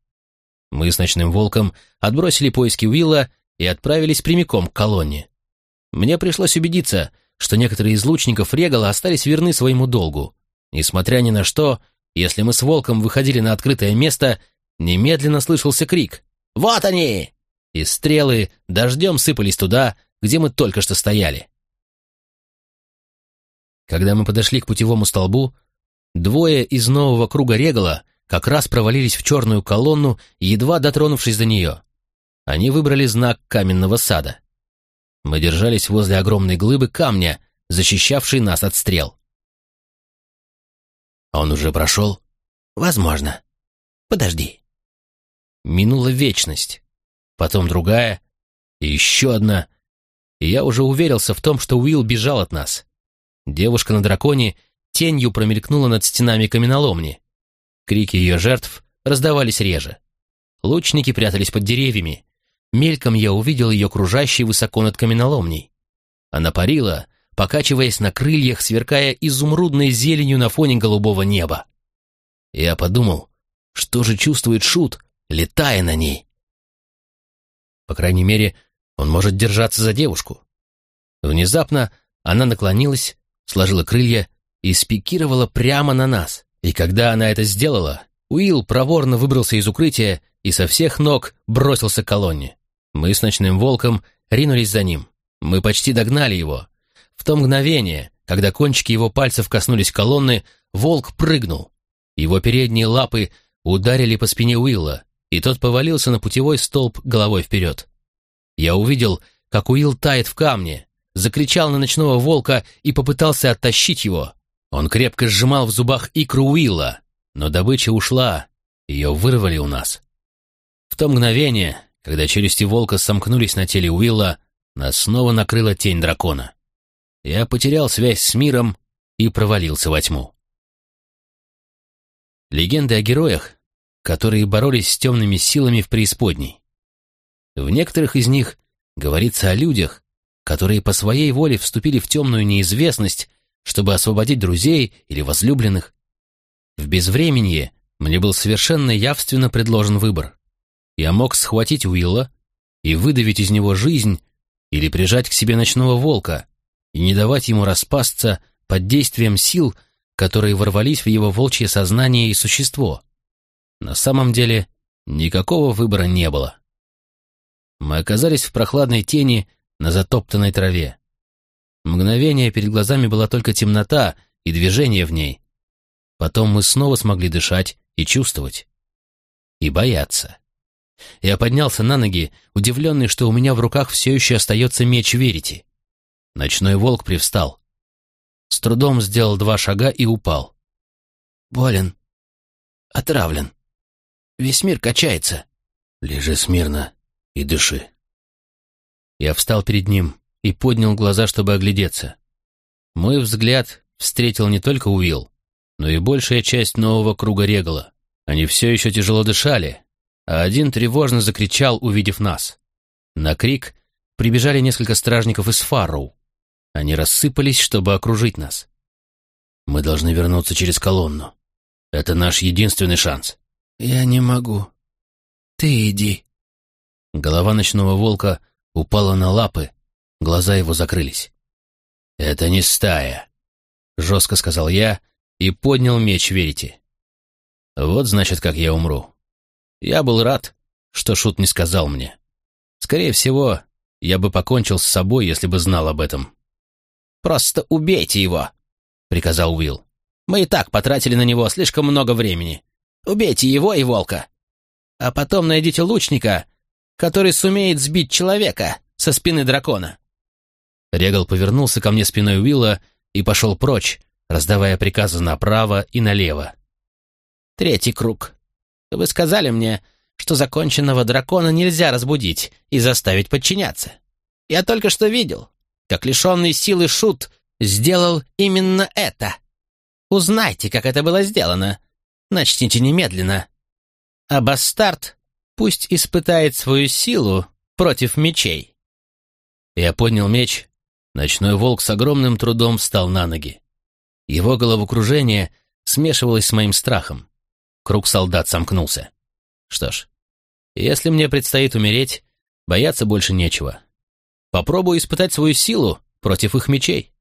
Мы с ночным волком отбросили поиски Уилла и отправились прямиком к колонне. Мне пришлось убедиться, что некоторые из лучников Регала остались верны своему долгу. Несмотря ни на что, если мы с волком выходили на открытое место, немедленно слышался крик «Вот они!» и стрелы дождем сыпались туда, где мы только что стояли. Когда мы подошли к путевому столбу, двое из нового круга Регала как раз провалились в черную колонну, едва дотронувшись до нее. Они выбрали знак каменного сада. Мы держались возле огромной глыбы камня, защищавшей нас от стрел. «Он уже прошел?» «Возможно. Подожди». Минула вечность, потом другая, и еще одна, и я уже уверился в том, что Уилл бежал от нас. Девушка на драконе тенью промелькнула над стенами каменоломни. Крики ее жертв раздавались реже. Лучники прятались под деревьями. Мельком я увидел ее кружащей высоко над каменоломней. Она парила, покачиваясь на крыльях, сверкая изумрудной зеленью на фоне голубого неба. Я подумал, что же чувствует Шут, летая на ней. По крайней мере, он может держаться за девушку. Внезапно она наклонилась, сложила крылья и спикировала прямо на нас. И когда она это сделала, Уилл проворно выбрался из укрытия и со всех ног бросился к колонне. Мы с ночным волком ринулись за ним. Мы почти догнали его. В то мгновение, когда кончики его пальцев коснулись колонны, волк прыгнул. Его передние лапы ударили по спине Уилла, и тот повалился на путевой столб головой вперед. Я увидел, как Уилл тает в камне, закричал на ночного волка и попытался оттащить его. Он крепко сжимал в зубах икру Уилла, но добыча ушла, ее вырвали у нас. В то мгновение, когда челюсти волка сомкнулись на теле Уилла, нас снова накрыла тень дракона. Я потерял связь с миром и провалился во тьму. Легенды о героях, которые боролись с темными силами в преисподней. В некоторых из них говорится о людях, которые по своей воле вступили в темную неизвестность, чтобы освободить друзей или возлюбленных. В безвременье мне был совершенно явственно предложен выбор. Я мог схватить Уилла и выдавить из него жизнь или прижать к себе ночного волка и не давать ему распасться под действием сил, которые ворвались в его волчье сознание и существо. На самом деле никакого выбора не было. Мы оказались в прохладной тени на затоптанной траве. Мгновение перед глазами была только темнота и движение в ней. Потом мы снова смогли дышать и чувствовать. И бояться. Я поднялся на ноги, удивленный, что у меня в руках все еще остается меч Верити. Ночной волк привстал. С трудом сделал два шага и упал. «Болен. Отравлен. Весь мир качается». «Лежи смирно и дыши», я встал перед ним и поднял глаза, чтобы оглядеться. Мой взгляд встретил не только Уилл, но и большая часть нового круга Регала. Они все еще тяжело дышали, а один тревожно закричал, увидев нас. На крик прибежали несколько стражников из Фарроу. Они рассыпались, чтобы окружить нас. Мы должны вернуться через колонну. Это наш единственный шанс. Я не могу. Ты иди. Голова ночного волка упала на лапы, глаза его закрылись. «Это не стая», — жестко сказал я и поднял меч Верите. «Вот, значит, как я умру. Я был рад, что Шут не сказал мне. Скорее всего, я бы покончил с собой, если бы знал об этом». «Просто убейте его», — приказал Уилл. «Мы и так потратили на него слишком много времени. Убейте его и волка. А потом найдите лучника, который сумеет сбить человека со спины дракона». Регал повернулся ко мне спиной Уилла и пошел прочь, раздавая приказы направо и налево. «Третий круг. Вы сказали мне, что законченного дракона нельзя разбудить и заставить подчиняться. Я только что видел, как лишенный силы шут сделал именно это. Узнайте, как это было сделано. Начните немедленно. А бастард пусть испытает свою силу против мечей». Я поднял меч. Ночной волк с огромным трудом встал на ноги. Его головокружение смешивалось с моим страхом. Круг солдат сомкнулся. Что ж, если мне предстоит умереть, бояться больше нечего. Попробую испытать свою силу против их мечей.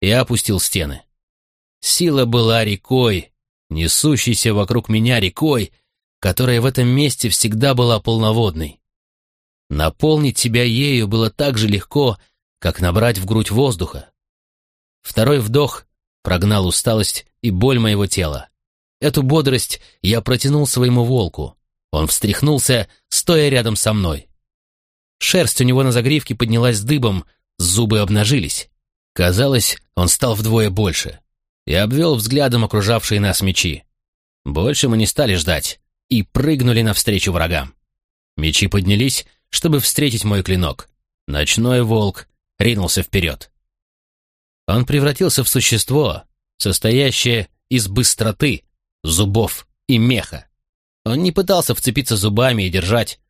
Я опустил стены. Сила была рекой, несущейся вокруг меня рекой, которая в этом месте всегда была полноводной. Наполнить себя ею было так же легко, как набрать в грудь воздуха. Второй вдох прогнал усталость и боль моего тела. Эту бодрость я протянул своему волку. Он встряхнулся, стоя рядом со мной. Шерсть у него на загривке поднялась дыбом, зубы обнажились. Казалось, он стал вдвое больше. Я обвел взглядом окружавшие нас мечи. Больше мы не стали ждать и прыгнули навстречу врагам. Мечи поднялись, чтобы встретить мой клинок. Ночной волк ринулся вперед. Он превратился в существо, состоящее из быстроты, зубов и меха. Он не пытался вцепиться зубами и держать,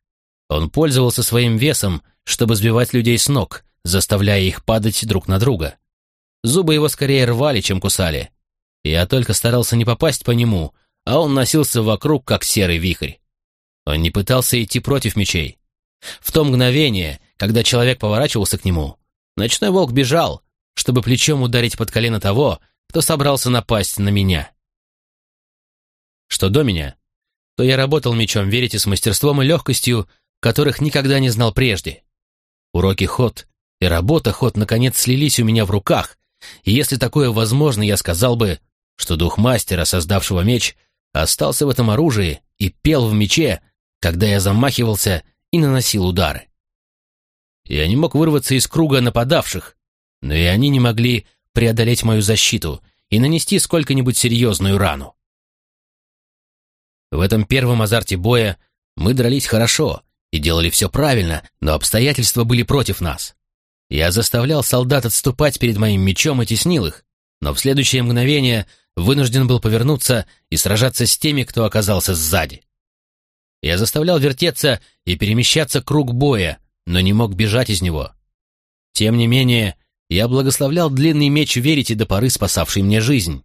он пользовался своим весом, чтобы сбивать людей с ног, заставляя их падать друг на друга. Зубы его скорее рвали, чем кусали. Я только старался не попасть по нему, а он носился вокруг, как серый вихрь. Он не пытался идти против мечей. В то мгновение, когда человек поворачивался к нему, ночной волк бежал, чтобы плечом ударить под колено того, кто собрался напасть на меня. Что до меня, то я работал мечом, верите, с мастерством и легкостью, которых никогда не знал прежде. Уроки ход и работа ход наконец слились у меня в руках, и если такое возможно, я сказал бы, что дух мастера, создавшего меч, остался в этом оружии и пел в мече, когда я замахивался и наносил удары. Я не мог вырваться из круга нападавших, но и они не могли преодолеть мою защиту и нанести сколько-нибудь серьезную рану. В этом первом азарте боя мы дрались хорошо, и делали все правильно, но обстоятельства были против нас. Я заставлял солдат отступать перед моим мечом и теснил их, но в следующее мгновение вынужден был повернуться и сражаться с теми, кто оказался сзади. Я заставлял вертеться и перемещаться круг боя, но не мог бежать из него. Тем не менее, я благословлял длинный меч верите до поры спасавший мне жизнь.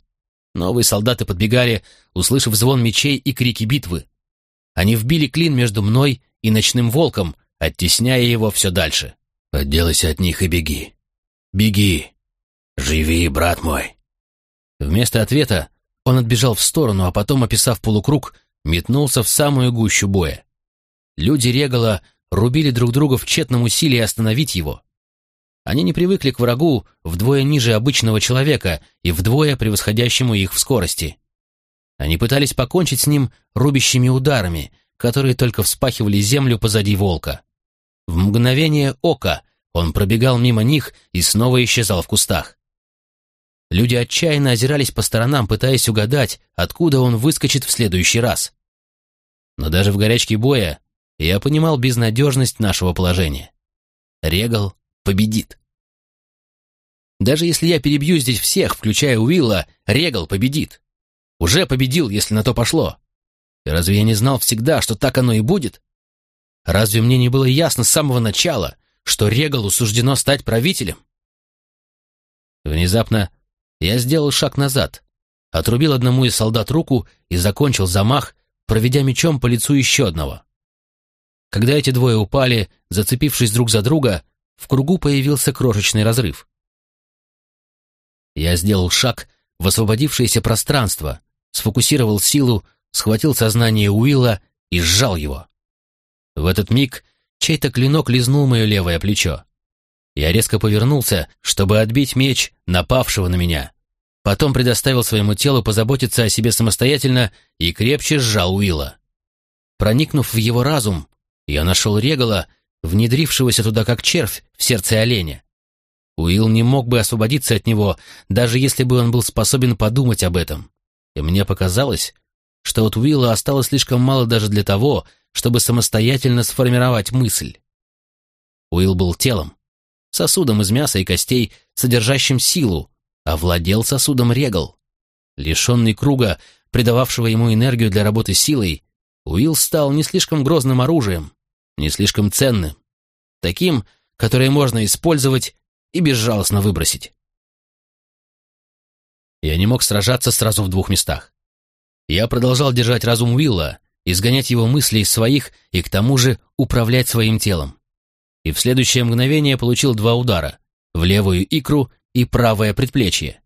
Новые солдаты подбегали, услышав звон мечей и крики битвы. Они вбили клин между мной и ночным волком, оттесняя его все дальше. «Отделайся от них и беги. Беги. Живи, брат мой». Вместо ответа он отбежал в сторону, а потом, описав полукруг, метнулся в самую гущу боя. Люди Регала рубили друг друга в тщетном усилии остановить его. Они не привыкли к врагу вдвое ниже обычного человека и вдвое превосходящему их в скорости. Они пытались покончить с ним рубящими ударами, которые только вспахивали землю позади волка. В мгновение ока он пробегал мимо них и снова исчезал в кустах. Люди отчаянно озирались по сторонам, пытаясь угадать, откуда он выскочит в следующий раз. Но даже в горячке боя я понимал безнадежность нашего положения. Регал победит. Даже если я перебью здесь всех, включая Уилла, Регал победит. Уже победил, если на то пошло. И разве я не знал всегда, что так оно и будет? Разве мне не было ясно с самого начала, что Регалу суждено стать правителем? Внезапно я сделал шаг назад, отрубил одному из солдат руку и закончил замах, проведя мечом по лицу еще одного. Когда эти двое упали, зацепившись друг за друга, в кругу появился крошечный разрыв. Я сделал шаг в освободившееся пространство, сфокусировал силу, схватил сознание Уилла и сжал его. В этот миг чей-то клинок лизнул мое левое плечо. Я резко повернулся, чтобы отбить меч напавшего на меня. Потом предоставил своему телу позаботиться о себе самостоятельно и крепче сжал Уилла. Проникнув в его разум, я нашел Регала, внедрившегося туда как червь в сердце оленя. Уилл не мог бы освободиться от него, даже если бы он был способен подумать об этом. И мне показалось, что от Уилла осталось слишком мало даже для того, чтобы самостоятельно сформировать мысль. Уилл был телом, сосудом из мяса и костей, содержащим силу, а владел сосудом Регал. Лишенный круга, придававшего ему энергию для работы силой, Уилл стал не слишком грозным оружием, не слишком ценным, таким, которое можно использовать и безжалостно выбросить. Я не мог сражаться сразу в двух местах. Я продолжал держать разум Уилла, изгонять его мысли из своих и к тому же управлять своим телом. И в следующее мгновение получил два удара — в левую икру и правое предплечье.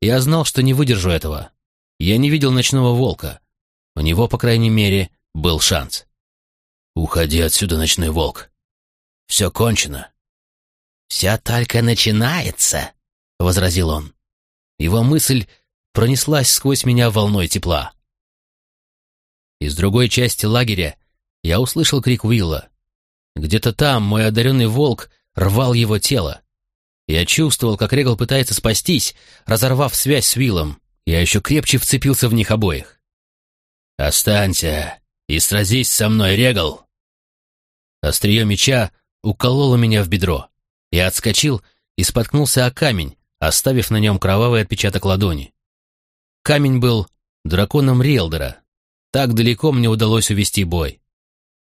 Я знал, что не выдержу этого. Я не видел ночного волка. У него, по крайней мере, был шанс. «Уходи отсюда, ночной волк. Все кончено». «Все только начинается», — возразил он. Его мысль пронеслась сквозь меня волной тепла. Из другой части лагеря я услышал крик Уилла. Где-то там мой одаренный волк рвал его тело. Я чувствовал, как Регал пытается спастись, разорвав связь с Уиллом. Я еще крепче вцепился в них обоих. «Останься и сразись со мной, Регал!» Острие меча укололо меня в бедро. Я отскочил и споткнулся о камень, оставив на нем кровавый отпечаток ладони. Камень был драконом Риэлдера. Так далеко мне удалось увести бой.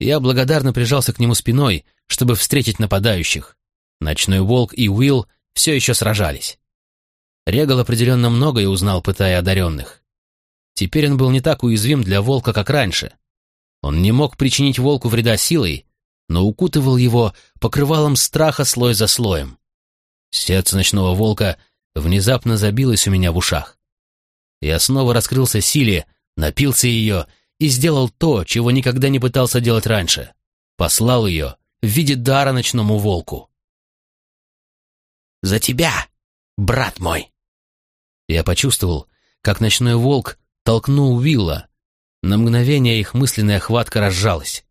Я благодарно прижался к нему спиной, чтобы встретить нападающих. Ночной волк и Уилл все еще сражались. Регал определенно многое узнал, пытая одаренных. Теперь он был не так уязвим для волка, как раньше. Он не мог причинить волку вреда силой, но укутывал его покрывалом страха слой за слоем. Сердце ночного волка внезапно забилось у меня в ушах. Я снова раскрылся силе, напился ее и сделал то, чего никогда не пытался делать раньше. Послал ее в виде дара ночному волку. «За тебя, брат мой!» Я почувствовал, как ночной волк толкнул Уилла. На мгновение их мысленная хватка разжалась.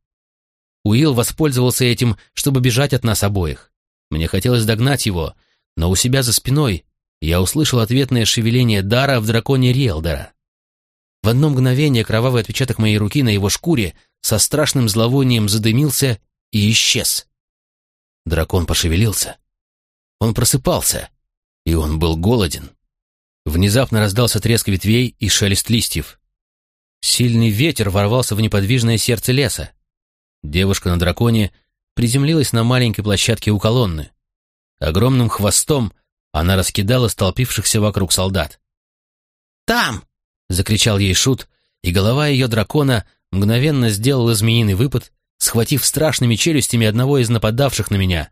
Уилл воспользовался этим, чтобы бежать от нас обоих. Мне хотелось догнать его, но у себя за спиной я услышал ответное шевеление дара в драконе Риэлдера. В одно мгновение кровавый отпечаток моей руки на его шкуре со страшным зловонием задымился и исчез. Дракон пошевелился. Он просыпался, и он был голоден. Внезапно раздался треск ветвей и шелест листьев. Сильный ветер ворвался в неподвижное сердце леса. Девушка на драконе приземлилась на маленькой площадке у колонны. Огромным хвостом она раскидала столпившихся вокруг солдат. «Там!» — закричал ей Шут, и голова ее дракона мгновенно сделала змеиный выпад, схватив страшными челюстями одного из нападавших на меня.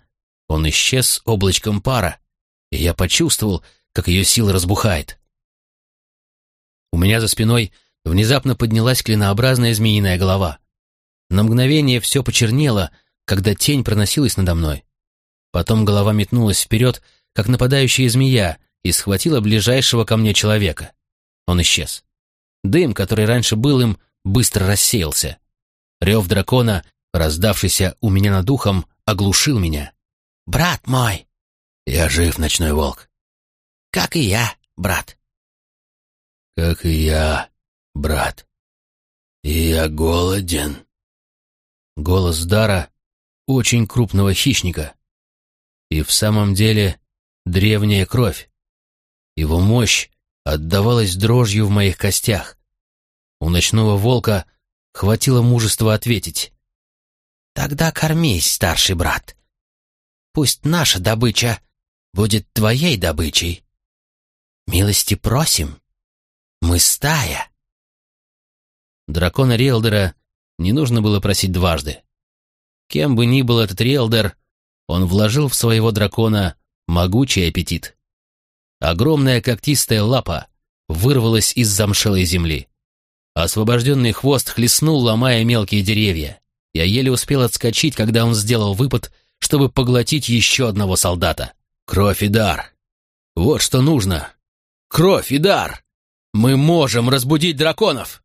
Он исчез облачком пара, и я почувствовал, как ее сила разбухает. У меня за спиной внезапно поднялась клинообразная змеиная голова. На мгновение все почернело, когда тень проносилась надо мной. Потом голова метнулась вперед, как нападающая змея, и схватила ближайшего ко мне человека. Он исчез. Дым, который раньше был им, быстро рассеялся. Рев дракона, раздавшийся у меня над ухом, оглушил меня. «Брат мой!» «Я жив, ночной волк!» «Как и я, брат!» «Как и я, брат!» «И я голоден!» Голос Дара, очень крупного хищника. И в самом деле древняя кровь. Его мощь отдавалась дрожью в моих костях. У ночного волка хватило мужества ответить. «Тогда кормись, старший брат. Пусть наша добыча будет твоей добычей. Милости просим. Мы стая». Дракона Риэлдера не нужно было просить дважды. Кем бы ни был этот риэлдер, он вложил в своего дракона могучий аппетит. Огромная когтистая лапа вырвалась из замшелой земли. Освобожденный хвост хлестнул, ломая мелкие деревья. Я еле успел отскочить, когда он сделал выпад, чтобы поглотить еще одного солдата. Кровь и дар. Вот что нужно. Кровь и дар. Мы можем разбудить драконов.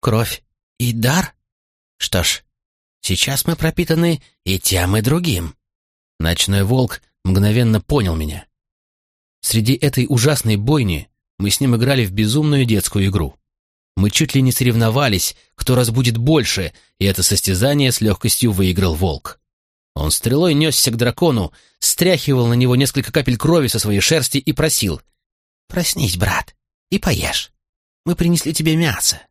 Кровь и дар? Что ж, сейчас мы пропитаны и тем, и другим. Ночной волк мгновенно понял меня. Среди этой ужасной бойни мы с ним играли в безумную детскую игру. Мы чуть ли не соревновались, кто разбудит больше, и это состязание с легкостью выиграл волк. Он стрелой несся к дракону, стряхивал на него несколько капель крови со своей шерсти и просил. «Проснись, брат, и поешь. Мы принесли тебе мясо».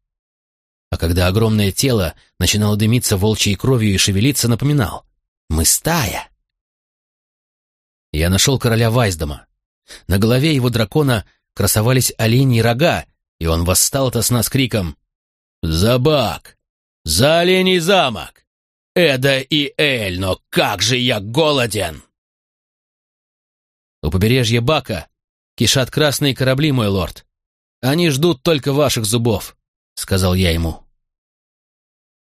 А когда огромное тело начинало дымиться волчьей кровью и шевелиться, напоминал. «Мы стая». Я нашел короля Вайсдома. На голове его дракона красовались оленьи рога, и он восстал от сна с криком «Забак! За оленей замок! Эда и Эль, но как же я голоден!» У побережья Бака кишат красные корабли, мой лорд. Они ждут только ваших зубов, — сказал я ему.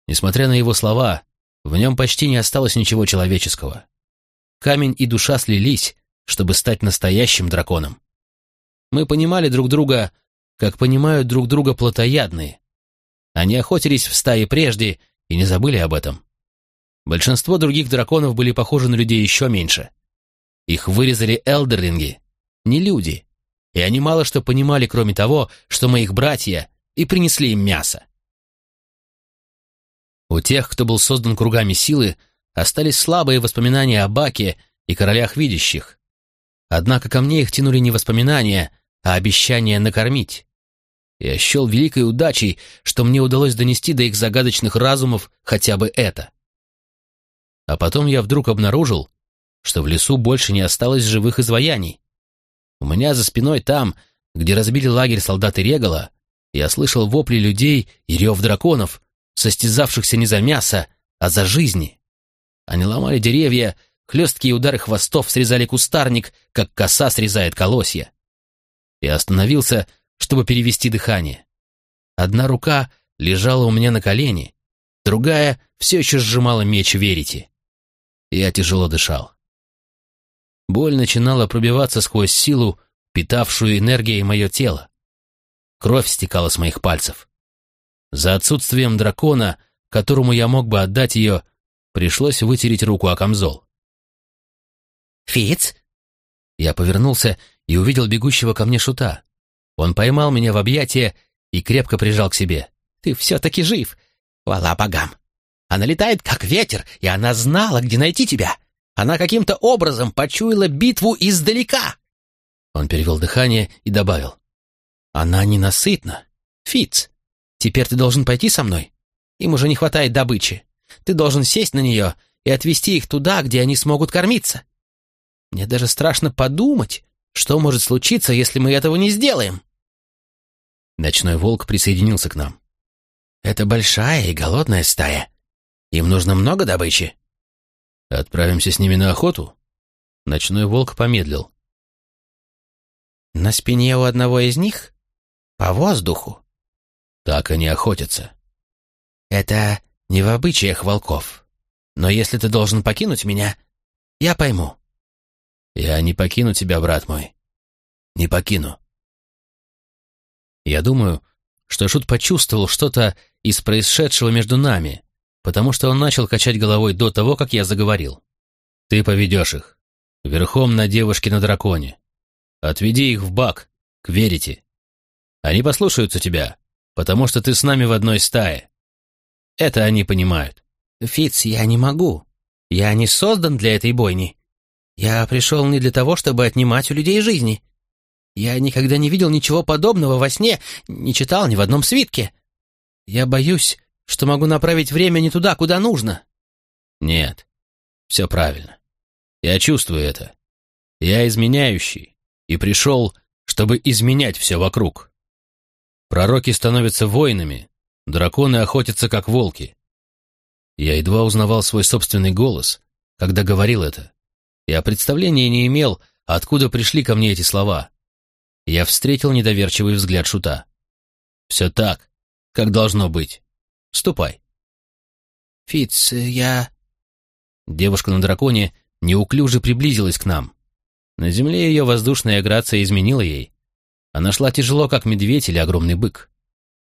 Несмотря на его слова, в нем почти не осталось ничего человеческого. Камень и душа слились, чтобы стать настоящим драконом. Мы понимали друг друга, как понимают друг друга плотоядные. Они охотились в стае прежде и не забыли об этом. Большинство других драконов были похожи на людей еще меньше. Их вырезали элдерлинги, не люди, и они мало что понимали, кроме того, что мы их братья, и принесли им мясо. У тех, кто был создан кругами силы, остались слабые воспоминания о Баке и королях видящих. Однако ко мне их тянули не воспоминания, а обещание накормить. Я счел великой удачей, что мне удалось донести до их загадочных разумов хотя бы это. А потом я вдруг обнаружил, что в лесу больше не осталось живых изваяний. У меня за спиной там, где разбили лагерь солдаты Регала, я слышал вопли людей и рев драконов, состязавшихся не за мясо, а за жизни. Они ломали деревья, хлесткие удары хвостов срезали кустарник, как коса срезает колосья. Я остановился, чтобы перевести дыхание. Одна рука лежала у меня на колене, другая все еще сжимала меч верите. Я тяжело дышал. Боль начинала пробиваться сквозь силу, питавшую энергией мое тело. Кровь стекала с моих пальцев. За отсутствием дракона, которому я мог бы отдать ее, пришлось вытереть руку о камзол. «Фиц?» Я повернулся и увидел бегущего ко мне шута. Он поймал меня в объятия и крепко прижал к себе. «Ты все-таки жив! Хвала богам! Она летает, как ветер, и она знала, где найти тебя! Она каким-то образом почуяла битву издалека!» Он перевел дыхание и добавил. «Она ненасытна. Фиц, теперь ты должен пойти со мной. Им уже не хватает добычи. Ты должен сесть на нее и отвезти их туда, где они смогут кормиться. Мне даже страшно подумать, что может случиться, если мы этого не сделаем. Ночной волк присоединился к нам. Это большая и голодная стая. Им нужно много добычи. Отправимся с ними на охоту? Ночной волк помедлил. На спине у одного из них? По воздуху. Так они охотятся. Это не в обычаях волков. Но если ты должен покинуть меня, я пойму. Я не покину тебя, брат мой. Не покину. Я думаю, что Шут почувствовал что-то из происшедшего между нами, потому что он начал качать головой до того, как я заговорил. Ты поведешь их. Верхом на девушке на драконе. Отведи их в бак, к Верите. Они послушаются тебя, потому что ты с нами в одной стае. Это они понимают. Фиц, я не могу. Я не создан для этой бойни. Я пришел не для того, чтобы отнимать у людей жизни. Я никогда не видел ничего подобного во сне, не читал ни в одном свитке. Я боюсь, что могу направить время не туда, куда нужно. Нет, все правильно. Я чувствую это. Я изменяющий и пришел, чтобы изменять все вокруг. Пророки становятся воинами, драконы охотятся как волки. Я едва узнавал свой собственный голос, когда говорил это. Я представления не имел, откуда пришли ко мне эти слова. Я встретил недоверчивый взгляд Шута. «Все так, как должно быть. Ступай». «Фиц, я...» Девушка на драконе неуклюже приблизилась к нам. На земле ее воздушная грация изменила ей. Она шла тяжело, как медведь или огромный бык.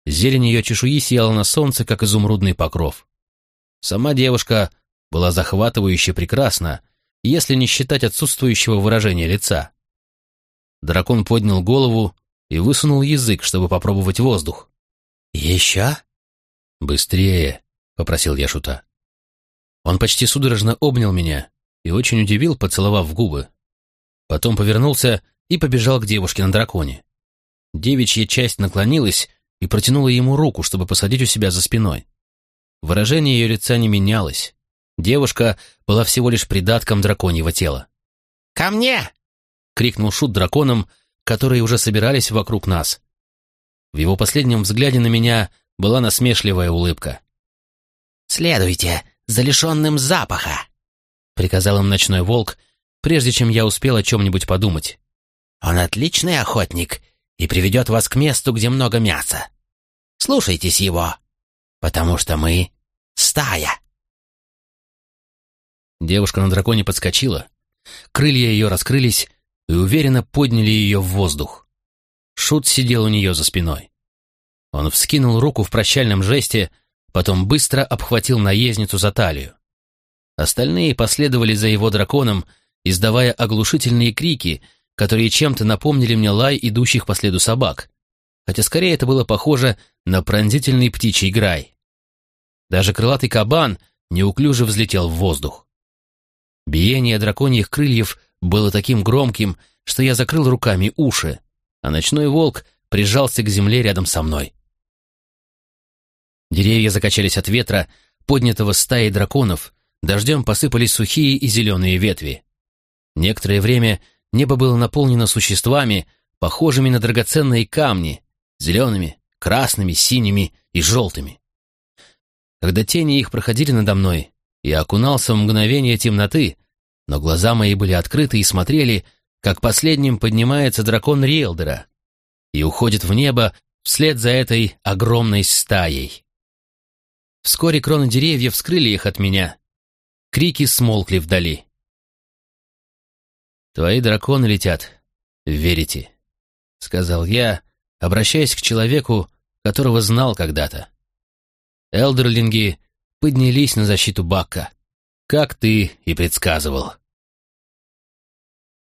Зелень ее чешуи сияла на солнце, как изумрудный покров. Сама девушка была захватывающе прекрасна, если не считать отсутствующего выражения лица. Дракон поднял голову и высунул язык, чтобы попробовать воздух. «Еще?» «Быстрее!» — попросил я шута. Он почти судорожно обнял меня и очень удивил, поцеловав в губы. Потом повернулся и побежал к девушке на драконе. Девичья часть наклонилась и протянула ему руку, чтобы посадить у себя за спиной. Выражение ее лица не менялось. Девушка была всего лишь придатком драконьего тела. «Ко мне!» — крикнул Шут драконам, которые уже собирались вокруг нас. В его последнем взгляде на меня была насмешливая улыбка. «Следуйте за лишенным запаха!» — приказал им ночной волк, прежде чем я успел о чем-нибудь подумать. «Он отличный охотник и приведет вас к месту, где много мяса. Слушайтесь его, потому что мы — стая». Девушка на драконе подскочила, крылья ее раскрылись и уверенно подняли ее в воздух. Шут сидел у нее за спиной. Он вскинул руку в прощальном жесте, потом быстро обхватил наездницу за талию. Остальные последовали за его драконом, издавая оглушительные крики, которые чем-то напомнили мне лай идущих по следу собак, хотя скорее это было похоже на пронзительный птичий грай. Даже крылатый кабан неуклюже взлетел в воздух. Биение драконьих крыльев было таким громким, что я закрыл руками уши, а ночной волк прижался к земле рядом со мной. Деревья закачались от ветра, поднятого стаей драконов, дождем посыпались сухие и зеленые ветви. Некоторое время небо было наполнено существами, похожими на драгоценные камни, зелеными, красными, синими и желтыми. Когда тени их проходили надо мной, я окунался в мгновение темноты, но глаза мои были открыты и смотрели, как последним поднимается дракон Риэлдера и уходит в небо вслед за этой огромной стаей. Вскоре кроны деревьев скрыли их от меня. Крики смолкли вдали. «Твои драконы летят. Верите?» — сказал я, обращаясь к человеку, которого знал когда-то. Элдерлинги поднялись на защиту Бакка, как ты и предсказывал.